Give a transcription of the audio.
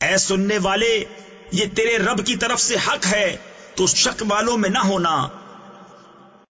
اے سننے والے، یہ تیرے رب کی طرف سے حق ہے، تو شک والوں میں نہ ہونا۔